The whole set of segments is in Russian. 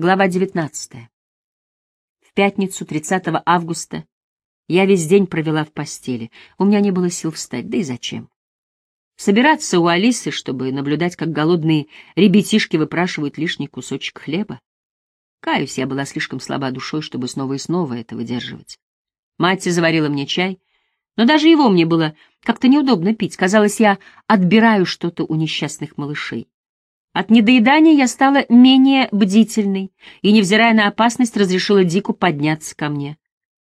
Глава 19. В пятницу, 30 августа, я весь день провела в постели. У меня не было сил встать, да и зачем? Собираться у Алисы, чтобы наблюдать, как голодные ребятишки выпрашивают лишний кусочек хлеба? Каюсь, я была слишком слаба душой, чтобы снова и снова это выдерживать. Мать заварила мне чай, но даже его мне было как-то неудобно пить. Казалось, я отбираю что-то у несчастных малышей. От недоедания я стала менее бдительной и, невзирая на опасность, разрешила Дику подняться ко мне.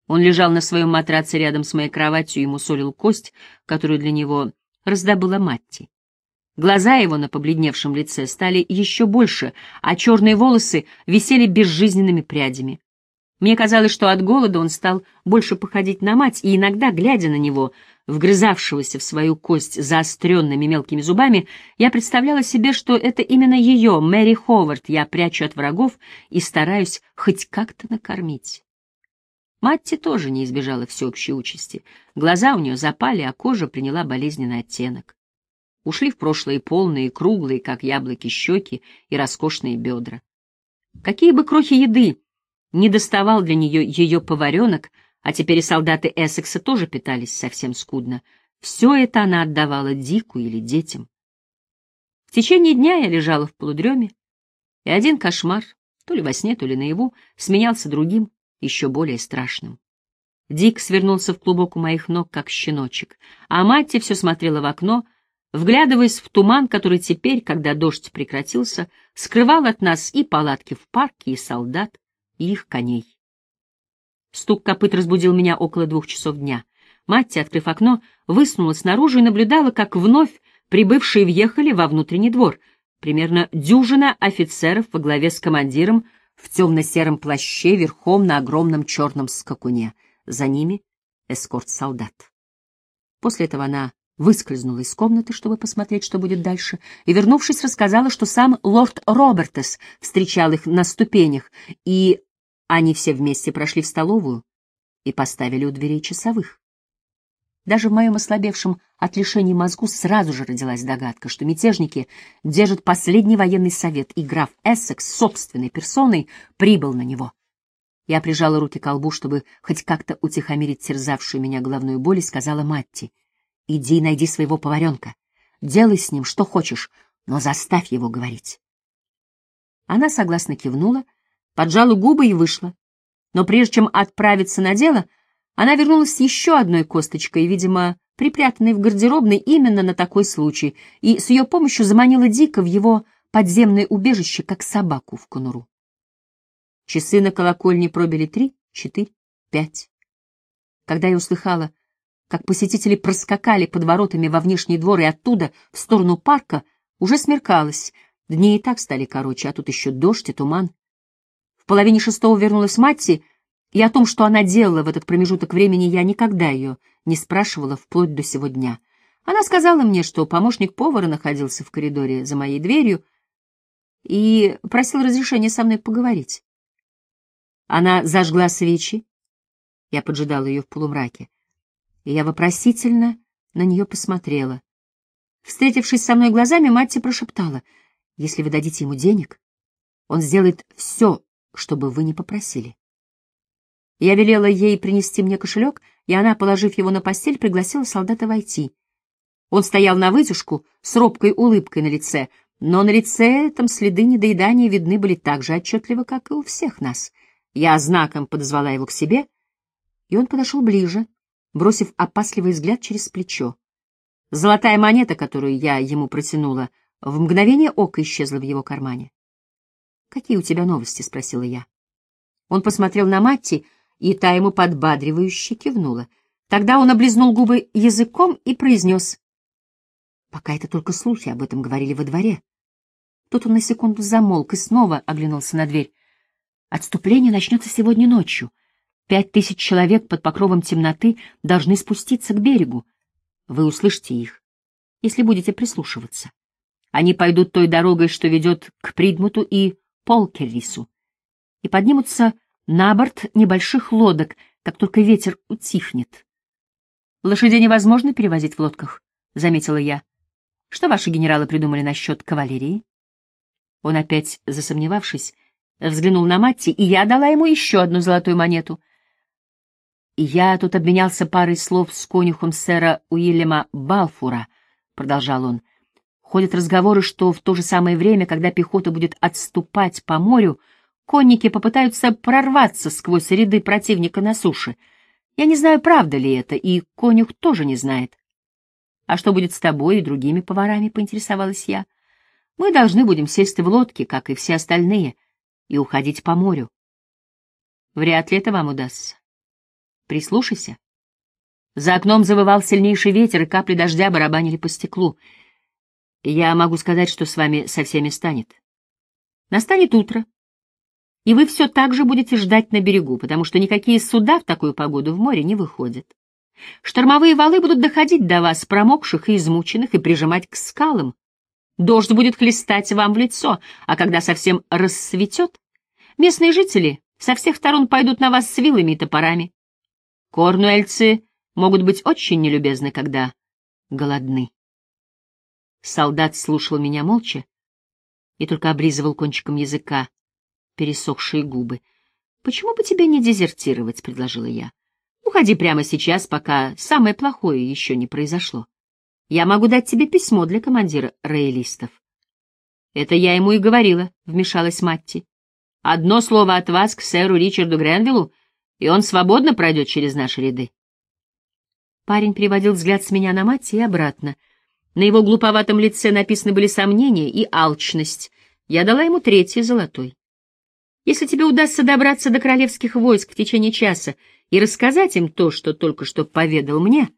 Он лежал на своем матраце рядом с моей кроватью и мусолил кость, которую для него раздобыла Матти. Глаза его на побледневшем лице стали еще больше, а черные волосы висели безжизненными прядями. Мне казалось, что от голода он стал больше походить на мать, и иногда, глядя на него, вгрызавшегося в свою кость заостренными мелкими зубами, я представляла себе, что это именно ее, Мэри Ховард, я прячу от врагов и стараюсь хоть как-то накормить. Матти тоже не избежала всеобщей участи. Глаза у нее запали, а кожа приняла болезненный оттенок. Ушли в прошлое полные, круглые, как яблоки, щеки и роскошные бедра. Какие бы крохи еды не доставал для нее ее поваренок, а теперь и солдаты Эссекса тоже питались совсем скудно. Все это она отдавала Дику или детям. В течение дня я лежала в полудреме, и один кошмар, то ли во сне, то ли наяву, сменялся другим, еще более страшным. Дик свернулся в клубок у моих ног, как щеночек, а Матти все смотрела в окно, вглядываясь в туман, который теперь, когда дождь прекратился, скрывал от нас и палатки в парке, и солдат, и их коней. Стук копыт разбудил меня около двух часов дня. Матти, открыв окно, высунулась снаружи и наблюдала, как вновь прибывшие въехали во внутренний двор. Примерно дюжина офицеров во главе с командиром в темно-сером плаще верхом на огромном черном скакуне. За ними эскорт солдат. После этого она выскользнула из комнаты, чтобы посмотреть, что будет дальше, и, вернувшись, рассказала, что сам лорд Робертес встречал их на ступенях, и они все вместе прошли в столовую и поставили у дверей часовых. Даже в моем ослабевшем от лишения мозгу сразу же родилась догадка, что мятежники держат последний военный совет, и граф Эссекс собственной персоной прибыл на него. Я прижала руки к колбу, чтобы хоть как-то утихомирить терзавшую меня головную боль, и сказала Матти, «Иди найди своего поваренка, делай с ним что хочешь, но заставь его говорить». Она согласно кивнула, — поджала губы и вышла. Но прежде чем отправиться на дело, она вернулась с еще одной косточкой, видимо, припрятанной в гардеробной именно на такой случай, и с ее помощью заманила Дика в его подземное убежище, как собаку в конуру. Часы на колокольне пробили три, четыре, пять. Когда я услыхала, как посетители проскакали под воротами во внешний двор и оттуда в сторону парка, уже смеркалось, дни и так стали короче, а тут еще дождь и туман половине шестого вернулась Матти, и о том, что она делала в этот промежуток времени, я никогда ее не спрашивала вплоть до сего дня. Она сказала мне, что помощник повара находился в коридоре за моей дверью и просил разрешения со мной поговорить. Она зажгла свечи, я поджидала ее в полумраке, и я вопросительно на нее посмотрела. Встретившись со мной глазами, Матти прошептала, «Если вы дадите ему денег, он сделает все, чтобы вы не попросили. Я велела ей принести мне кошелек, и она, положив его на постель, пригласила солдата войти. Он стоял на вытяжку с робкой улыбкой на лице, но на лице этом следы недоедания видны были так же отчетливо, как и у всех нас. Я знаком подозвала его к себе, и он подошел ближе, бросив опасливый взгляд через плечо. Золотая монета, которую я ему протянула, в мгновение ока исчезла в его кармане. «Какие у тебя новости?» — спросила я. Он посмотрел на Матти, и та ему подбадривающе кивнула. Тогда он облизнул губы языком и произнес. «Пока это только слухи, об этом говорили во дворе». Тут он на секунду замолк и снова оглянулся на дверь. «Отступление начнется сегодня ночью. Пять тысяч человек под покровом темноты должны спуститься к берегу. Вы услышите их, если будете прислушиваться. Они пойдут той дорогой, что ведет к Придмуту и Полкеррису и поднимутся на борт небольших лодок, как только ветер утихнет. «Лошадей невозможно перевозить в лодках», — заметила я. «Что ваши генералы придумали насчет кавалерии?» Он опять, засомневавшись, взглянул на Матти, и я дала ему еще одну золотую монету. «Я тут обменялся парой слов с конюхом сэра Уильяма Балфура», — продолжал он. «Ходят разговоры, что в то же самое время, когда пехота будет отступать по морю, конники попытаются прорваться сквозь ряды противника на суше. Я не знаю, правда ли это, и конюх тоже не знает. «А что будет с тобой и другими поварами?» — поинтересовалась я. «Мы должны будем сесть в лодки, как и все остальные, и уходить по морю. Вряд ли это вам удастся. Прислушайся». За окном завывал сильнейший ветер, и капли дождя барабанили по стеклу. Я могу сказать, что с вами со всеми станет. Настанет утро, и вы все так же будете ждать на берегу, потому что никакие суда в такую погоду в море не выходят. Штормовые валы будут доходить до вас, промокших и измученных, и прижимать к скалам. Дождь будет хлестать вам в лицо, а когда совсем рассветет, местные жители со всех сторон пойдут на вас с вилами и топорами. Корнуэльцы могут быть очень нелюбезны, когда голодны. Солдат слушал меня молча и только облизывал кончиком языка пересохшие губы. «Почему бы тебе не дезертировать?» — предложила я. Уходи прямо сейчас, пока самое плохое еще не произошло. Я могу дать тебе письмо для командира роялистов. Это я ему и говорила, — вмешалась Матти. Одно слово от вас к сэру Ричарду Гренвиллу, и он свободно пройдет через наши ряды. Парень переводил взгляд с меня на Матти и обратно. На его глуповатом лице написаны были сомнения и алчность. Я дала ему третий золотой. Если тебе удастся добраться до королевских войск в течение часа и рассказать им то, что только что поведал мне,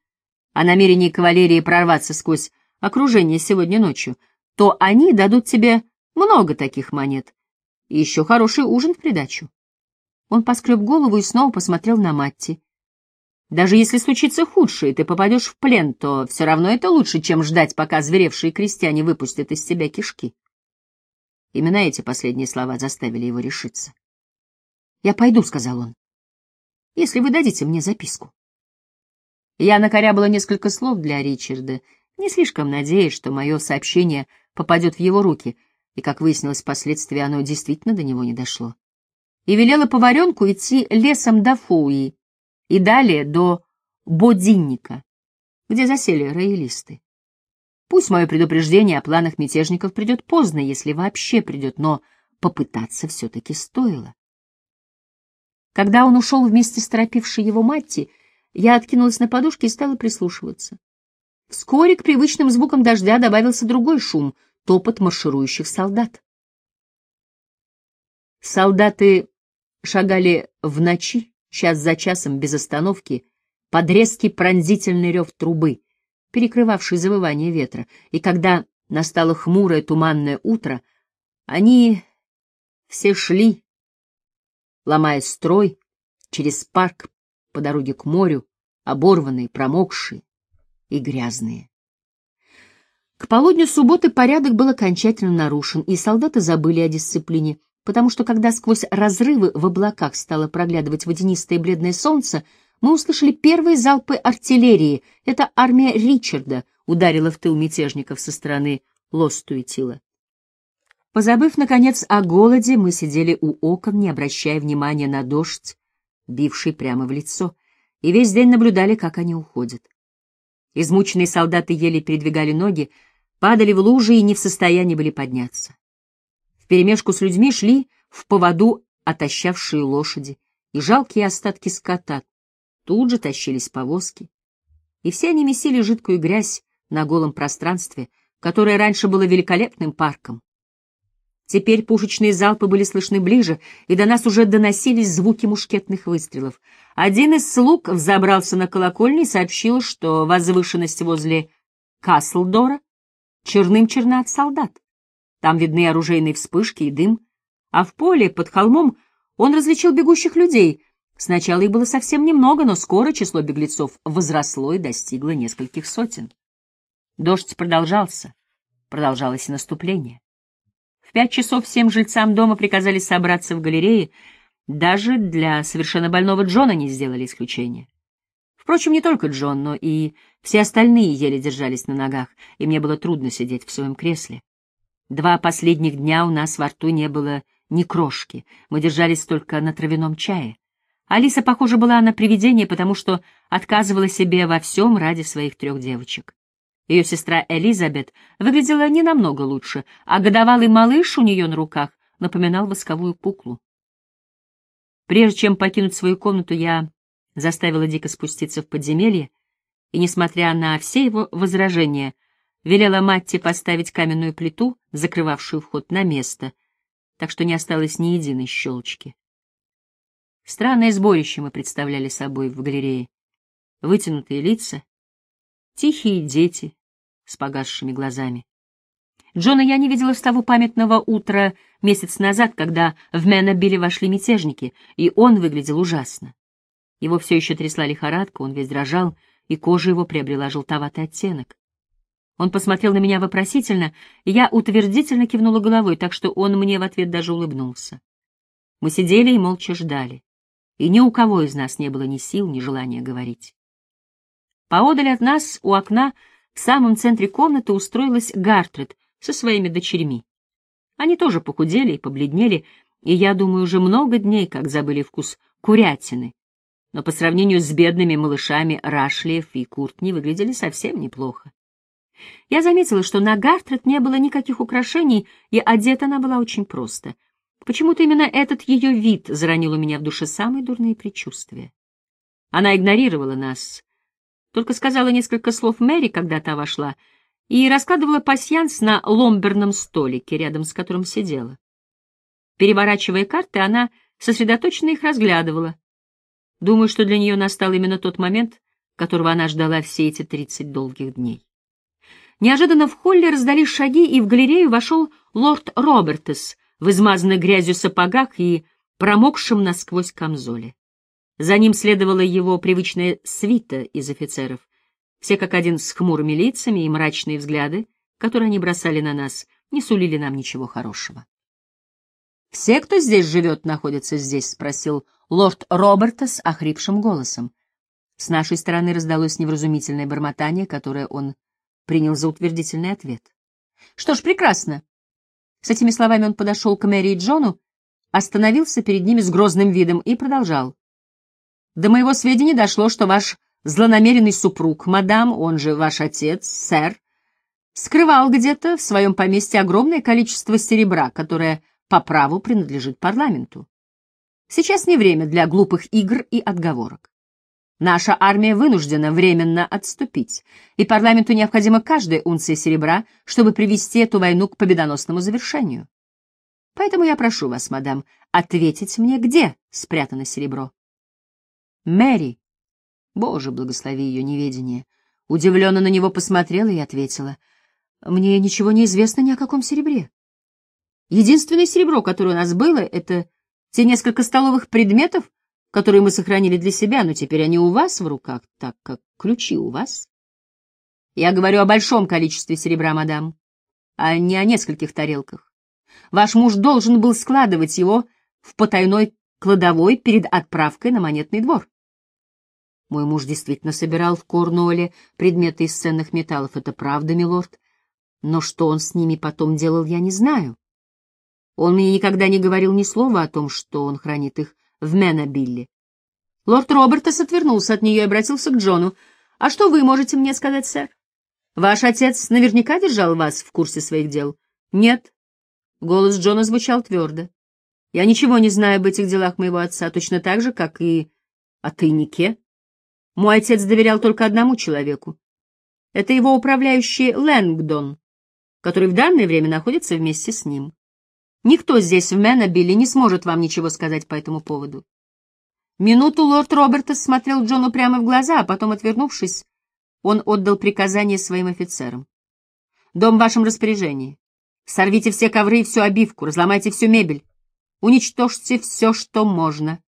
о намерении кавалерии прорваться сквозь окружение сегодня ночью, то они дадут тебе много таких монет и еще хороший ужин в придачу. Он поскреб голову и снова посмотрел на Матти. Даже если случится худшее, ты попадешь в плен, то все равно это лучше, чем ждать, пока зверевшие крестьяне выпустят из тебя кишки. Именно эти последние слова заставили его решиться. «Я пойду», — сказал он, — «если вы дадите мне записку». Я накорябала несколько слов для Ричарда, не слишком надеясь, что мое сообщение попадет в его руки, и, как выяснилось впоследствии, оно действительно до него не дошло. И велела поваренку идти лесом до Фуи и далее до Бодинника, где засели роялисты. Пусть мое предупреждение о планах мятежников придет поздно, если вообще придет, но попытаться все-таки стоило. Когда он ушел вместе с торопившей его Матти, я откинулась на подушке и стала прислушиваться. Вскоре к привычным звукам дождя добавился другой шум — топот марширующих солдат. Солдаты шагали в ночи, час за часом, без остановки, под резкий пронзительный рев трубы — перекрывавший завывание ветра, и когда настало хмурое туманное утро, они все шли, ломая строй, через парк по дороге к морю, оборванные, промокшие и грязные. К полудню субботы порядок был окончательно нарушен, и солдаты забыли о дисциплине, потому что когда сквозь разрывы в облаках стало проглядывать водянистое бледное солнце, мы услышали первые залпы артиллерии. Это армия Ричарда ударила в тыл мятежников со стороны Лостуитила. Позабыв, наконец, о голоде, мы сидели у окон, не обращая внимания на дождь, бивший прямо в лицо, и весь день наблюдали, как они уходят. Измученные солдаты еле передвигали ноги, падали в лужи и не в состоянии были подняться. Вперемешку с людьми шли в поводу отощавшие лошади и жалкие остатки скота, Тут же тащились повозки. И все они месили жидкую грязь на голом пространстве, которое раньше было великолепным парком. Теперь пушечные залпы были слышны ближе, и до нас уже доносились звуки мушкетных выстрелов. Один из слуг взобрался на колокольню и сообщил, что возвышенность возле Каслдора черным черна от солдат. Там видны оружейные вспышки и дым, а в поле под холмом он различил бегущих людей, Сначала их было совсем немного, но скоро число беглецов возросло и достигло нескольких сотен. Дождь продолжался, продолжалось и наступление. В пять часов всем жильцам дома приказали собраться в галерее, даже для совершенно больного Джона не сделали исключения. Впрочем, не только Джон, но и все остальные еле держались на ногах, и мне было трудно сидеть в своем кресле. Два последних дня у нас во рту не было ни крошки. Мы держались только на травяном чае. Алиса, похоже, была на привидение, потому что отказывала себе во всем ради своих трех девочек. Ее сестра Элизабет выглядела не намного лучше, а годовалый малыш у нее на руках напоминал восковую куклу. Прежде чем покинуть свою комнату, я заставила Дика спуститься в подземелье, и, несмотря на все его возражения, велела Матти поставить каменную плиту, закрывавшую вход на место, так что не осталось ни единой щелочки. Странное сборище мы представляли собой в галерее. Вытянутые лица, тихие дети с погасшими глазами. Джона я не видела с того памятного утра месяц назад, когда в Менобиле вошли мятежники, и он выглядел ужасно. Его все еще трясла лихорадка, он весь дрожал, и кожа его приобрела желтоватый оттенок. Он посмотрел на меня вопросительно, и я утвердительно кивнула головой, так что он мне в ответ даже улыбнулся. Мы сидели и молча ждали и ни у кого из нас не было ни сил, ни желания говорить. Поодаль от нас, у окна, в самом центре комнаты устроилась Гартред со своими дочерьми. Они тоже похудели и побледнели, и, я думаю, уже много дней как забыли вкус курятины. Но по сравнению с бедными малышами Рашлиев и Куртни выглядели совсем неплохо. Я заметила, что на Гартред не было никаких украшений, и одета она была очень просто — Почему-то именно этот ее вид заронил у меня в душе самые дурные предчувствия. Она игнорировала нас, только сказала несколько слов Мэри, когда та вошла, и раскладывала пасьянс на ломберном столике, рядом с которым сидела. Переворачивая карты, она сосредоточенно их разглядывала. Думаю, что для нее настал именно тот момент, которого она ждала все эти тридцать долгих дней. Неожиданно в холле раздались шаги, и в галерею вошел лорд Робертес в измазанных грязью сапогах и промокшем насквозь камзоле. За ним следовала его привычная свита из офицеров, все как один с хмурыми лицами и мрачные взгляды, которые они бросали на нас, не сулили нам ничего хорошего. «Все, кто здесь живет, находятся здесь?» — спросил лорд Роберта с охрипшим голосом. С нашей стороны раздалось невразумительное бормотание, которое он принял за утвердительный ответ. «Что ж, прекрасно. С этими словами он подошел к Мэри и Джону, остановился перед ними с грозным видом и продолжал. «До моего сведения дошло, что ваш злонамеренный супруг, мадам, он же ваш отец, сэр, скрывал где-то в своем поместье огромное количество серебра, которое по праву принадлежит парламенту. Сейчас не время для глупых игр и отговорок. Наша армия вынуждена временно отступить, и парламенту необходима каждая унция серебра, чтобы привести эту войну к победоносному завершению. Поэтому я прошу вас, мадам, ответить мне, где спрятано серебро. Мэри, Боже, благослови ее неведение, удивленно на него посмотрела и ответила, мне ничего не известно ни о каком серебре. Единственное серебро, которое у нас было, это те несколько столовых предметов, которые мы сохранили для себя, но теперь они у вас в руках, так как ключи у вас. Я говорю о большом количестве серебра, мадам, а не о нескольких тарелках. Ваш муж должен был складывать его в потайной кладовой перед отправкой на монетный двор. Мой муж действительно собирал в Корнуолле предметы из ценных металлов, это правда, милорд, но что он с ними потом делал, я не знаю. Он мне никогда не говорил ни слова о том, что он хранит их в Менобилле. Лорд Робертас отвернулся от нее и обратился к Джону. «А что вы можете мне сказать, сэр? Ваш отец наверняка держал вас в курсе своих дел?» «Нет». Голос Джона звучал твердо. «Я ничего не знаю об этих делах моего отца, точно так же, как и о тайнике. Мой отец доверял только одному человеку. Это его управляющий Лэнгдон, который в данное время находится вместе с ним. Никто здесь в Менобилле не сможет вам ничего сказать по этому поводу. Минуту лорд Робертас смотрел Джону прямо в глаза, а потом, отвернувшись, он отдал приказание своим офицерам. «Дом в вашем распоряжении. Сорвите все ковры и всю обивку, разломайте всю мебель, уничтожьте все, что можно.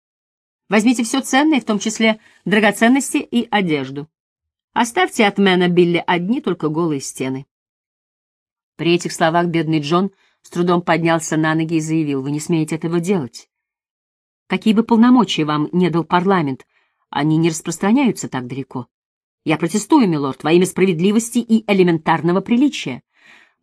Возьмите все ценное, в том числе драгоценности и одежду. Оставьте от Мэна Билли одни только голые стены». При этих словах бедный Джон — с трудом поднялся на ноги и заявил, «Вы не смеете этого делать. Какие бы полномочия вам не дал парламент, они не распространяются так далеко. Я протестую, милорд, во имя справедливости и элементарного приличия.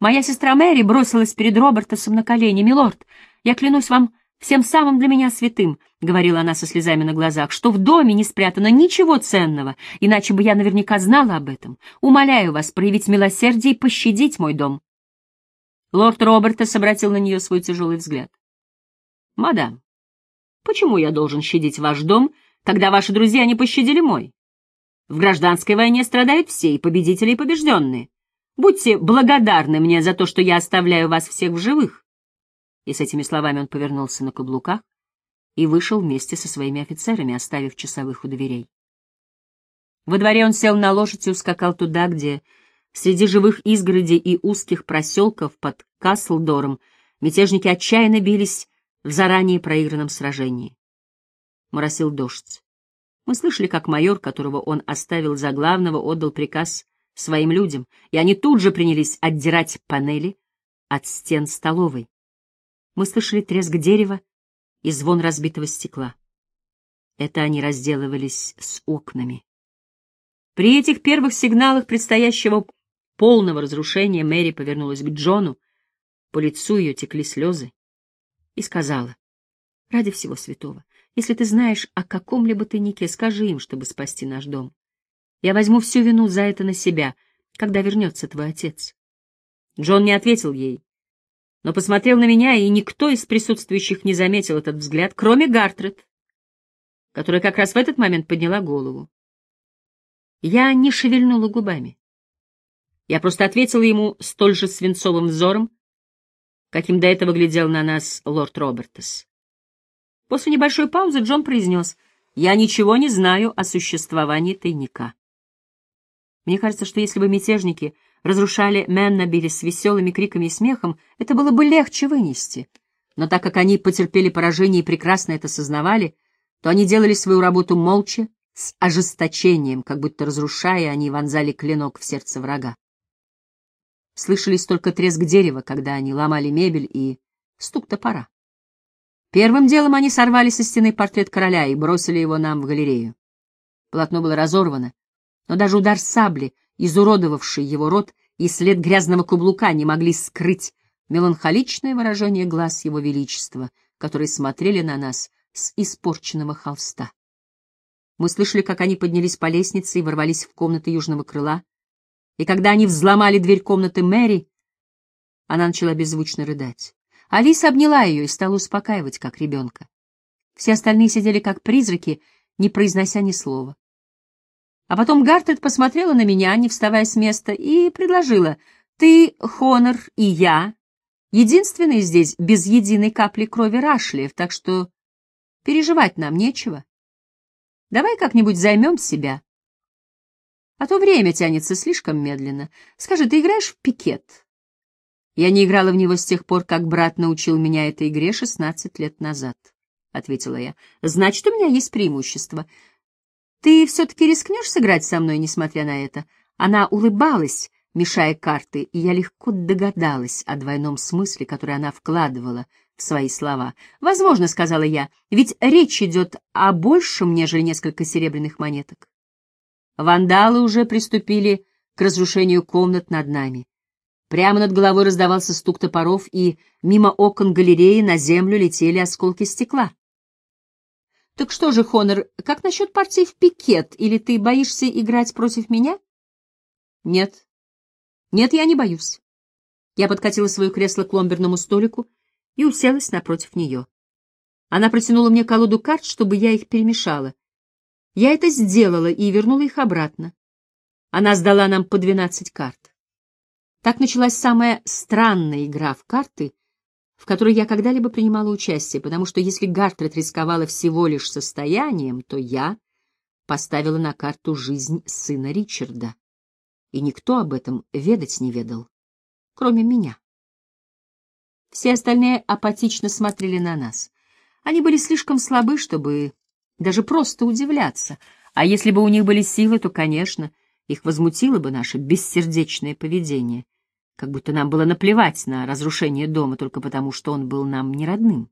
Моя сестра Мэри бросилась перед Робертосом на колени. «Милорд, я клянусь вам всем самым для меня святым», — говорила она со слезами на глазах, «что в доме не спрятано ничего ценного, иначе бы я наверняка знала об этом. Умоляю вас проявить милосердие и пощадить мой дом». Лорд Робертос обратил на нее свой тяжелый взгляд. «Мадам, почему я должен щадить ваш дом, когда ваши друзья не пощадили мой? В гражданской войне страдают все, и победители, и побежденные. Будьте благодарны мне за то, что я оставляю вас всех в живых. И с этими словами он повернулся на каблуках и вышел вместе со своими офицерами, оставив часовых у дверей. Во дворе он сел на лошадь и ускакал туда, где, среди живых изгородей и узких проселков под Каслдором, мятежники отчаянно бились в заранее проигранном сражении. Моросил дождь. Мы слышали, как майор, которого он оставил за главного, отдал приказ своим людям, и они тут же принялись отдирать панели от стен столовой. Мы слышали треск дерева и звон разбитого стекла. Это они разделывались с окнами. При этих первых сигналах предстоящего полного разрушения Мэри повернулась к Джону, по лицу ее текли слезы, и сказала, «Ради всего святого, если ты знаешь о каком-либо тайнике, скажи им, чтобы спасти наш дом. Я возьму всю вину за это на себя, когда вернется твой отец. Джон не ответил ей, но посмотрел на меня, и никто из присутствующих не заметил этот взгляд, кроме Гартрет, которая как раз в этот момент подняла голову. Я не шевельнула губами. Я просто ответила ему столь же свинцовым взором, каким до этого глядел на нас лорд Робертес. После небольшой паузы Джон произнес, «Я ничего не знаю о существовании тайника». Мне кажется, что если бы мятежники разрушали Меннабили с веселыми криками и смехом, это было бы легче вынести. Но так как они потерпели поражение и прекрасно это сознавали, то они делали свою работу молча, с ожесточением, как будто разрушая, они вонзали клинок в сердце врага. Слышались только треск дерева, когда они ломали мебель, и стук топора. Первым делом они сорвали со стены портрет короля и бросили его нам в галерею. Полотно было разорвано, но даже удар сабли, изуродовавший его рот, и след грязного каблука не могли скрыть меланхоличное выражение глаз его величества, которые смотрели на нас с испорченного холста. Мы слышали, как они поднялись по лестнице и ворвались в комнаты южного крыла, и когда они взломали дверь комнаты Мэри, она начала беззвучно рыдать. Алиса обняла ее и стала успокаивать, как ребенка. Все остальные сидели как призраки, не произнося ни слова. А потом Гартред посмотрела на меня, не вставая с места, и предложила, «Ты, Хонор и я, единственные здесь без единой капли крови Рашлиев, так что переживать нам нечего. Давай как-нибудь займем себя. А то время тянется слишком медленно. Скажи, ты играешь в пикет?» Я не играла в него с тех пор, как брат научил меня этой игре шестнадцать лет назад, — ответила я. — Значит, у меня есть преимущество. Ты все-таки рискнешь сыграть со мной, несмотря на это? Она улыбалась, мешая карты, и я легко догадалась о двойном смысле, который она вкладывала в свои слова. «Возможно», — сказала я, — «ведь речь идет о большем, нежели несколько серебряных монеток». Вандалы уже приступили к разрушению комнат над нами. Прямо над головой раздавался стук топоров, и мимо окон галереи на землю летели осколки стекла. Так что же, Хонор, как насчет партии в пикет? Или ты боишься играть против меня? Нет. Нет, я не боюсь. Я подкатила свое кресло к ломберному столику и уселась напротив нее. Она протянула мне колоду карт, чтобы я их перемешала. Я это сделала и вернула их обратно. Она сдала нам по двенадцать карт. Так началась самая странная игра в карты — в которой я когда-либо принимала участие, потому что если Гартрет рисковала всего лишь состоянием, то я поставила на карту жизнь сына Ричарда, и никто об этом ведать не ведал, кроме меня. Все остальные апатично смотрели на нас. Они были слишком слабы, чтобы даже просто удивляться, а если бы у них были силы, то, конечно, их возмутило бы наше бессердечное поведение — как будто нам было наплевать на разрушение дома только потому, что он был нам не родным.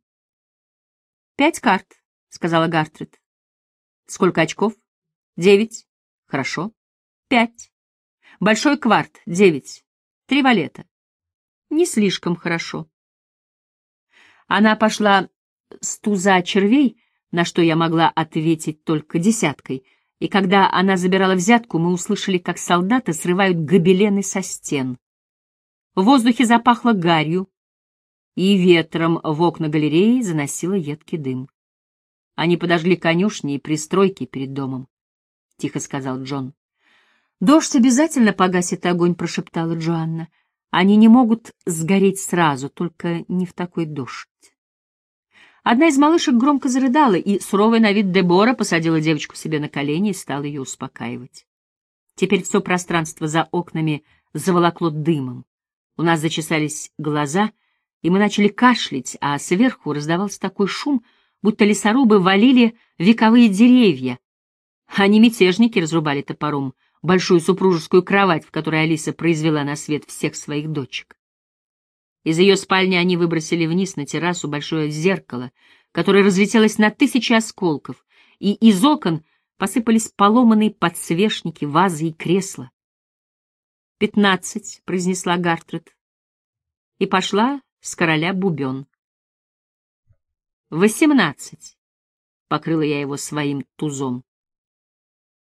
«Пять карт», — сказала Гартрид. «Сколько очков?» «Девять». «Хорошо». «Пять». «Большой кварт. Девять». «Три валета». Не слишком хорошо. Она пошла с туза червей, на что я могла ответить только десяткой, и когда она забирала взятку, мы услышали, как солдаты срывают гобелены со стен. В воздухе запахло гарью, и ветром в окна галереи заносило едкий дым. Они подожгли конюшни и пристройки перед домом, — тихо сказал Джон. «Дождь обязательно погасит огонь», — прошептала Джоанна. «Они не могут сгореть сразу, только не в такой дождь». Одна из малышек громко зарыдала, и суровая на вид Дебора посадила девочку себе на колени и стала ее успокаивать. Теперь все пространство за окнами заволокло дымом. У нас зачесались глаза, и мы начали кашлять, а сверху раздавался такой шум, будто лесорубы валили вековые деревья, не мятежники разрубали топором большую супружескую кровать, в которой Алиса произвела на свет всех своих дочек. Из ее спальни они выбросили вниз на террасу большое зеркало, которое разлетелось на тысячи осколков, и из окон посыпались поломанные подсвечники, вазы и кресла. «Пятнадцать», — произнесла Гартред, и пошла с короля бубен. «Восемнадцать», — покрыла я его своим тузом.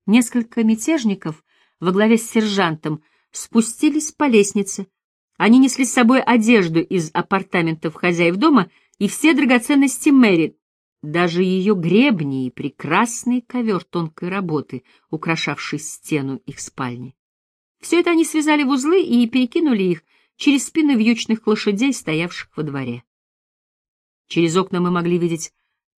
Несколько мятежников во главе с сержантом спустились по лестнице. Они несли с собой одежду из апартаментов хозяев дома и все драгоценности Мэри, даже ее гребни и прекрасный ковер тонкой работы, украшавший стену их спальни. Все это они связали в узлы и перекинули их через спины вьючных лошадей, стоявших во дворе. Через окна мы могли видеть,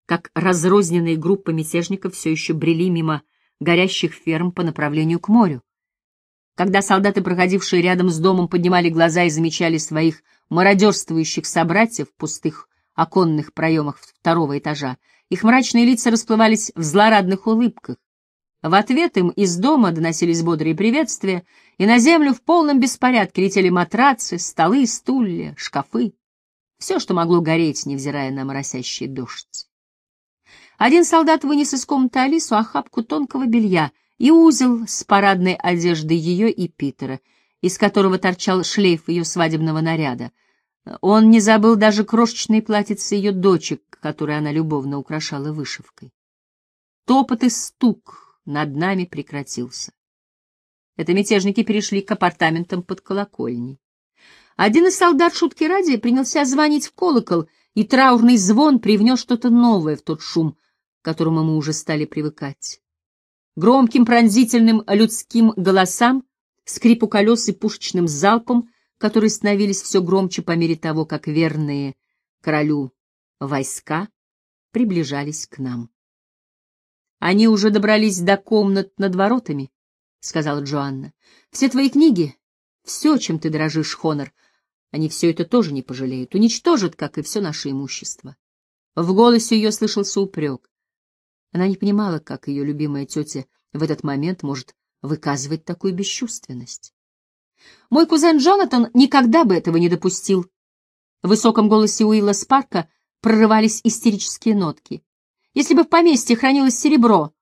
как разрозненные группы мятежников все еще брели мимо горящих ферм по направлению к морю. Когда солдаты, проходившие рядом с домом, поднимали глаза и замечали своих мародерствующих собратьев в пустых оконных проемах второго этажа, их мрачные лица расплывались в злорадных улыбках. В ответ им из дома доносились бодрые приветствия, и на землю в полном беспорядке летели матрацы, столы, стулья, шкафы. Все, что могло гореть, невзирая на моросящий дождь. Один солдат вынес из комнаты Алису охапку тонкого белья и узел с парадной одеждой ее и Питера, из которого торчал шлейф ее свадебного наряда. Он не забыл даже крошечные платьицы ее дочек, которые она любовно украшала вышивкой. Топот и стук над нами прекратился. Это мятежники перешли к апартаментам под колокольней. Один из солдат шутки ради принялся звонить в колокол, и траурный звон привнес что-то новое в тот шум, к которому мы уже стали привыкать. Громким пронзительным людским голосам, скрипу колес и пушечным залпом, которые становились все громче по мере того, как верные королю войска приближались к нам. «Они уже добрались до комнат над воротами», — сказала Джоанна. «Все твои книги, все, чем ты дрожишь, Хонор, они все это тоже не пожалеют, уничтожат, как и все наше имущество». В голосе ее слышался упрек. Она не понимала, как ее любимая тетя в этот момент может выказывать такую бесчувственность. Мой кузен Джонатан никогда бы этого не допустил. В высоком голосе Уилла Спарка прорывались истерические нотки. Если бы в поместье хранилось серебро,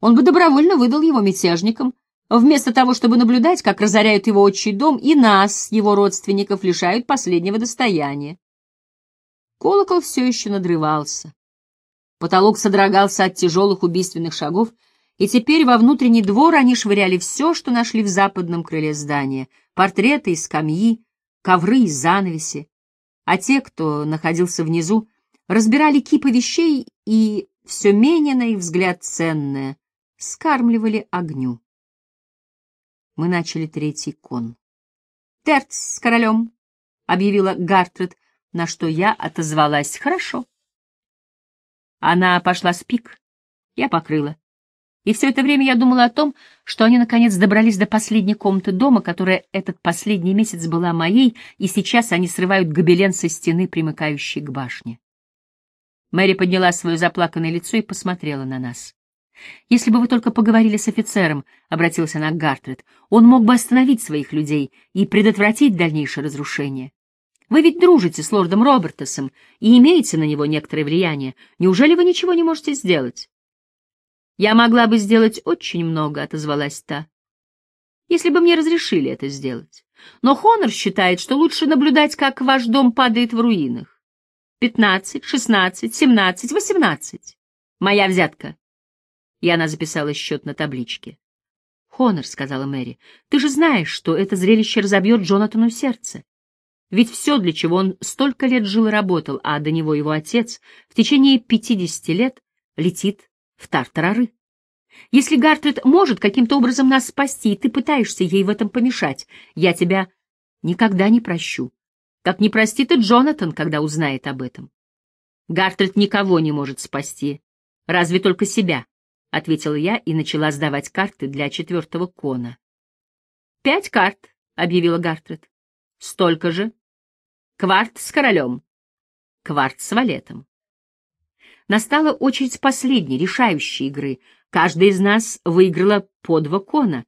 он бы добровольно выдал его мятежникам, вместо того, чтобы наблюдать, как разоряют его отчий дом, и нас, его родственников, лишают последнего достояния. Колокол все еще надрывался. Потолок содрогался от тяжелых убийственных шагов, и теперь во внутренний двор они швыряли все, что нашли в западном крыле здания — портреты и скамьи, ковры и занавеси. А те, кто находился внизу, разбирали кипы вещей и, все менее на их взгляд ценное, скармливали огню. Мы начали третий кон. «Терц с королем», — объявила Гартред, на что я отозвалась «хорошо». Она пошла с пик, я покрыла. И все это время я думала о том, что они наконец добрались до последней комнаты дома, которая этот последний месяц была моей, и сейчас они срывают гобелен со стены, примыкающей к башне. Мэри подняла свое заплаканное лицо и посмотрела на нас. «Если бы вы только поговорили с офицером», — обратилась она к Гартред, — «он мог бы остановить своих людей и предотвратить дальнейшее разрушение. Вы ведь дружите с лордом Робертосом и имеете на него некоторое влияние. Неужели вы ничего не можете сделать? Я могла бы сделать очень много, — отозвалась та. Если бы мне разрешили это сделать. Но Хонор считает, что лучше наблюдать, как ваш дом падает в руинах. Пятнадцать, шестнадцать, семнадцать, восемнадцать. Моя взятка. И она записала счет на табличке. «Хонор», — сказала Мэри, — «ты же знаешь, что это зрелище разобьет Джонатану сердце. Ведь все, для чего он столько лет жил и работал, а до него его отец, в течение пятидесяти лет летит в тартарары. Если Гартрид может каким-то образом нас спасти, и ты пытаешься ей в этом помешать, я тебя никогда не прощу. Как не простит и Джонатан, когда узнает об этом. Гартрид никого не может спасти, разве только себя, — ответила я и начала сдавать карты для четвертого кона. «Пять карт», — объявила Гартрид. «Столько же. Кварт с королем. Кварт с валетом». Настала очередь последней, решающей игры — Каждая из нас выиграла по два кона,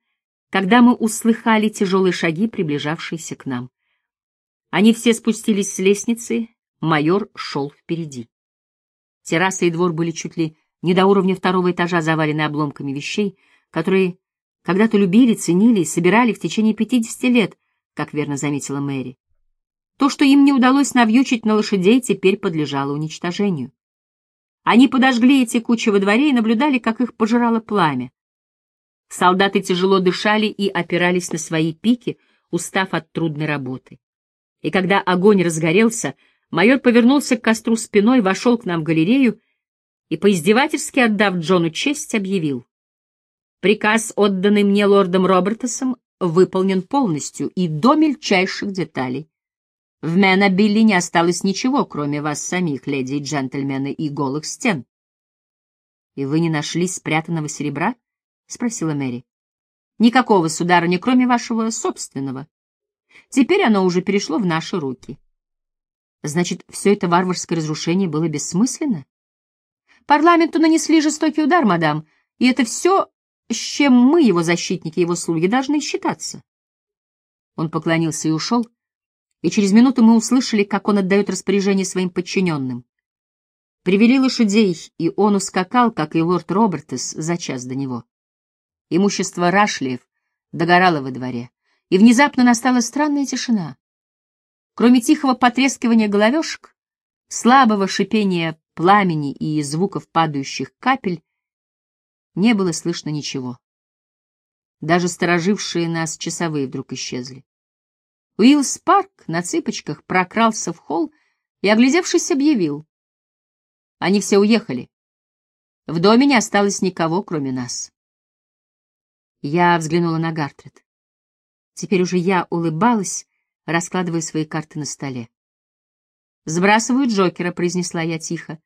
когда мы услыхали тяжелые шаги, приближавшиеся к нам. Они все спустились с лестницы, майор шел впереди. Терраса и двор были чуть ли не до уровня второго этажа завалены обломками вещей, которые когда-то любили, ценили и собирали в течение пятидесяти лет, как верно заметила Мэри. То, что им не удалось навьючить на лошадей, теперь подлежало уничтожению. Они подожгли эти кучи во дворе и наблюдали, как их пожирало пламя. Солдаты тяжело дышали и опирались на свои пики, устав от трудной работы. И когда огонь разгорелся, майор повернулся к костру спиной, вошел к нам в галерею и, поиздевательски отдав Джону честь, объявил. Приказ, отданный мне лордом Робертосом, выполнен полностью и до мельчайших деталей. В Менобилле не осталось ничего, кроме вас самих, леди и джентльмены, и голых стен. — И вы не нашли спрятанного серебра? — спросила Мэри. — Никакого, сударыня, кроме вашего собственного. Теперь оно уже перешло в наши руки. Значит, все это варварское разрушение было бессмысленно? Парламенту нанесли жестокий удар, мадам, и это все, с чем мы, его защитники, его слуги, должны считаться. Он поклонился и ушел, — и через минуту мы услышали, как он отдает распоряжение своим подчиненным. Привели лошадей, и он ускакал, как и лорд Робертес, за час до него. Имущество Рашлиев догорало во дворе, и внезапно настала странная тишина. Кроме тихого потрескивания головешек, слабого шипения пламени и звуков падающих капель, не было слышно ничего. Даже сторожившие нас часовые вдруг исчезли. Уиллс Парк на цыпочках прокрался в холл и, оглядевшись, объявил. Они все уехали. В доме не осталось никого, кроме нас. Я взглянула на Гартрид. Теперь уже я улыбалась, раскладывая свои карты на столе. «Сбрасываю Джокера», — произнесла я тихо,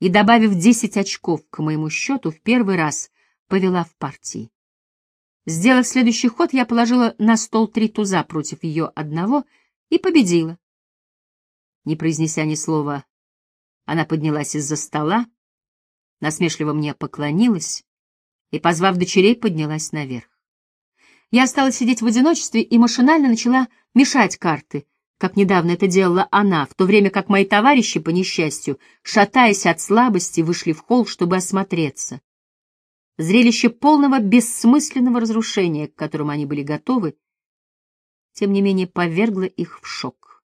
и, добавив десять очков к моему счету, в первый раз повела в партии. Сделав следующий ход, я положила на стол три туза против ее одного и победила. Не произнеся ни слова, она поднялась из-за стола, насмешливо мне поклонилась и, позвав дочерей, поднялась наверх. Я стала сидеть в одиночестве и машинально начала мешать карты, как недавно это делала она, в то время как мои товарищи, по несчастью, шатаясь от слабости, вышли в холл, чтобы осмотреться. Зрелище полного бессмысленного разрушения, к которому они были готовы, тем не менее повергло их в шок.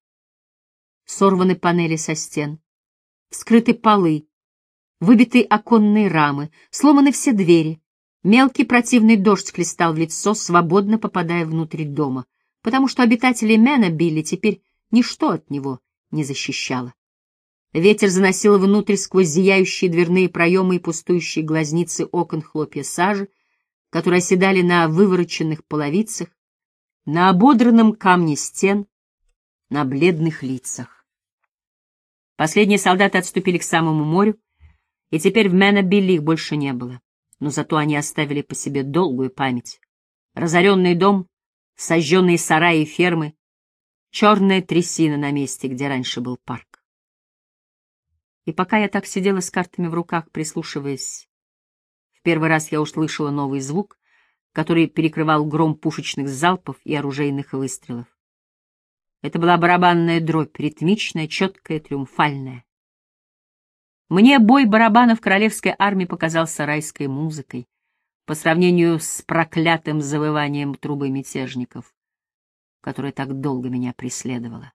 Сорваны панели со стен, вскрыты полы, выбиты оконные рамы, сломаны все двери. Мелкий противный дождь хлестал в лицо, свободно попадая внутрь дома, потому что обитатели Мэна Билли теперь ничто от него не защищало. Ветер заносил внутрь сквозь зияющие дверные проемы и пустующие глазницы окон хлопья сажи, которые оседали на вывороченных половицах, на ободранном камне стен, на бледных лицах. Последние солдаты отступили к самому морю, и теперь в Менобилли их больше не было, но зато они оставили по себе долгую память. Разоренный дом, сожженные сараи и фермы, черная трясина на месте, где раньше был парк. И пока я так сидела с картами в руках, прислушиваясь, в первый раз я услышала новый звук, который перекрывал гром пушечных залпов и оружейных выстрелов. Это была барабанная дробь, ритмичная, четкая, триумфальная. Мне бой барабанов королевской армии показался райской музыкой по сравнению с проклятым завыванием трубы мятежников. которая так долго меня преследовала.